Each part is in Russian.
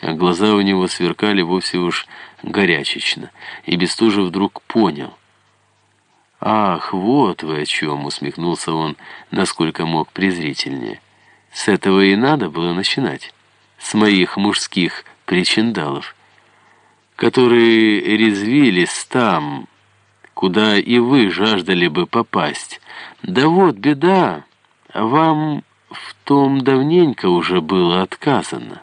а глаза у него сверкали вовсе уж горячечно, и Бестужев вдруг понял. «Ах, вот вы о чем!» — усмехнулся он, насколько мог презрительнее. «С этого и надо было начинать, с моих мужских причиндалов, которые резвились там, куда и вы жаждали бы попасть. Да вот беда, вам в том давненько уже было отказано».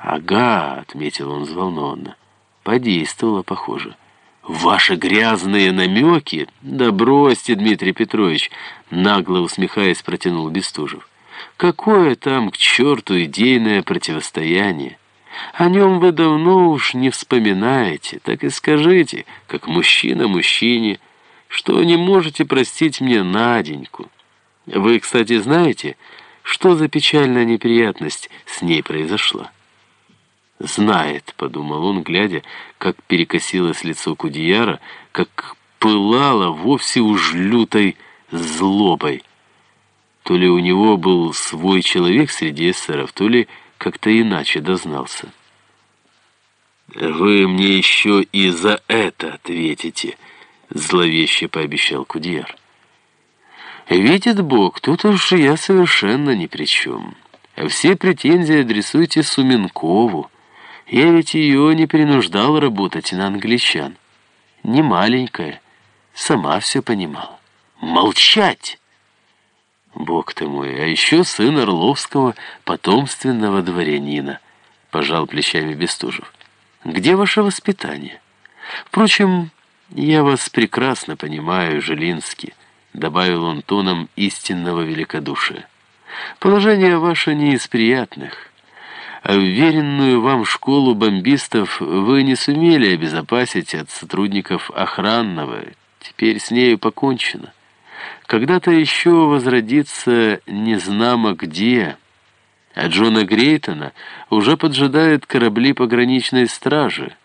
«Ага», — отметил он взволнованно, — «подействовало, похоже». «Ваши грязные намеки?» «Да бросьте, Дмитрий Петрович!» Нагло усмехаясь, протянул Бестужев. «Какое там, к черту, идейное противостояние? О нем вы давно уж не вспоминаете. Так и скажите, как мужчина мужчине, что не можете простить мне Наденьку. Вы, кстати, знаете, что за печальная неприятность с ней произошла?» «Знает», — подумал он, глядя, как перекосилось лицо Кудияра, как пылало вовсе уж лютой злобой. То ли у него был свой человек среди эсеров, то ли как-то иначе дознался. «Вы мне еще и за это ответите», — зловеще пообещал Кудияр. «Видит Бог, тут уж я совершенно ни при чем. Все претензии адресуйте Суменкову». Я ведь ее не принуждал работать на англичан. Не маленькая, сама все понимала. Молчать! Бог ты мой, а еще сын Орловского потомственного дворянина, пожал плечами Бестужев. Где ваше воспитание? Впрочем, я вас прекрасно понимаю, Желинский, добавил он тоном истинного великодушия. Положение ваше не из приятных а уверенную вам школу бомбистов вы не сумели обезопасить от сотрудников охранного. Теперь с нею покончено. Когда-то еще возродится незнамо где, а Джона Грейтона уже поджидают корабли пограничной стражи.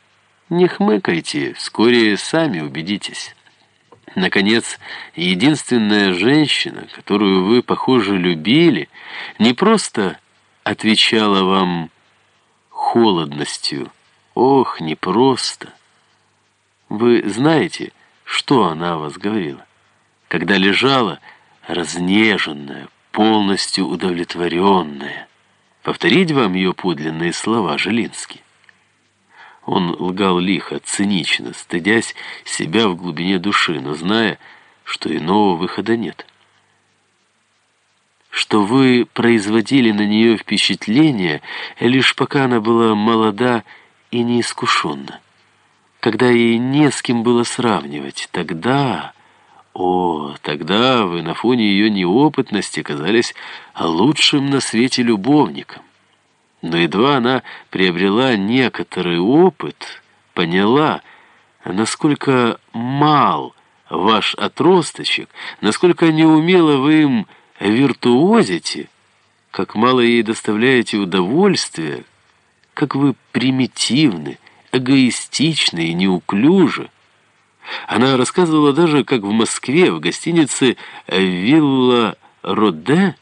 Не хмыкайте, вскоре сами убедитесь. Наконец, единственная женщина, которую вы, похоже, любили, не просто отвечала вам холодностью. Ох, непросто. Вы знаете, что она о вас говорила? Когда лежала, разнеженная, полностью удовлетворенная. Повторить вам ее подлинные слова, Желинский? Он лгал лихо, цинично, стыдясь себя в глубине души, но зная, что иного выхода нет что вы производили на нее впечатление, лишь пока она была молода и неискушенна. Когда ей не с кем было сравнивать, тогда... О, тогда вы на фоне ее неопытности казались лучшим на свете любовником. Но едва она приобрела некоторый опыт, поняла, насколько мал ваш отросточек, насколько неумело вы им виртуозите, как мало ей доставляете удовольствия, как вы примитивны, эгоистичны и неуклюжи. Она рассказывала даже, как в Москве, в гостинице «Вилла Роде»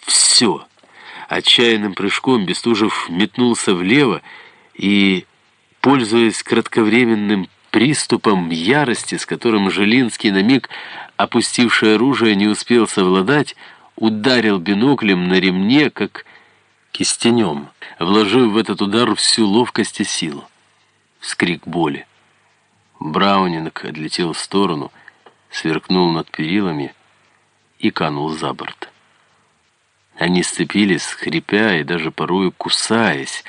все. Отчаянным прыжком Бестужев метнулся влево и, пользуясь кратковременным приступом ярости, с которым Жилинский на миг, опустивший оружие, не успел совладать, ударил биноклем на ремне, как кистенем, вложив в этот удар всю ловкость и силу. Вскрик боли. Браунинг отлетел в сторону, сверкнул над перилами и канул за борт. Они сцепились, хрипя и даже порою кусаясь,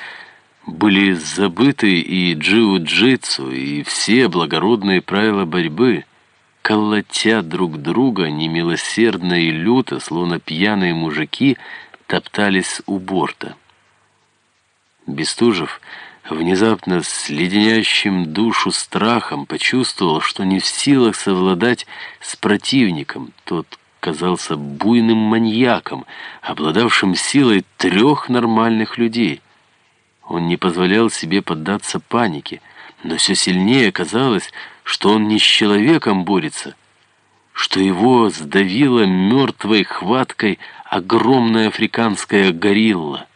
были забыты и джиу-джитсу, и все благородные правила борьбы, колотя друг друга немилосердно и люто, словно пьяные мужики, топтались у борта. Бестужев внезапно с леденящим душу страхом почувствовал, что не в силах совладать с противником. Тот казался буйным маньяком, обладавшим силой трех нормальных людей — он не позволял себе поддаться панике, но все сильнее казалось, что он не с человеком борется, что его сдавило мертвой хваткой огромная африканская горилла.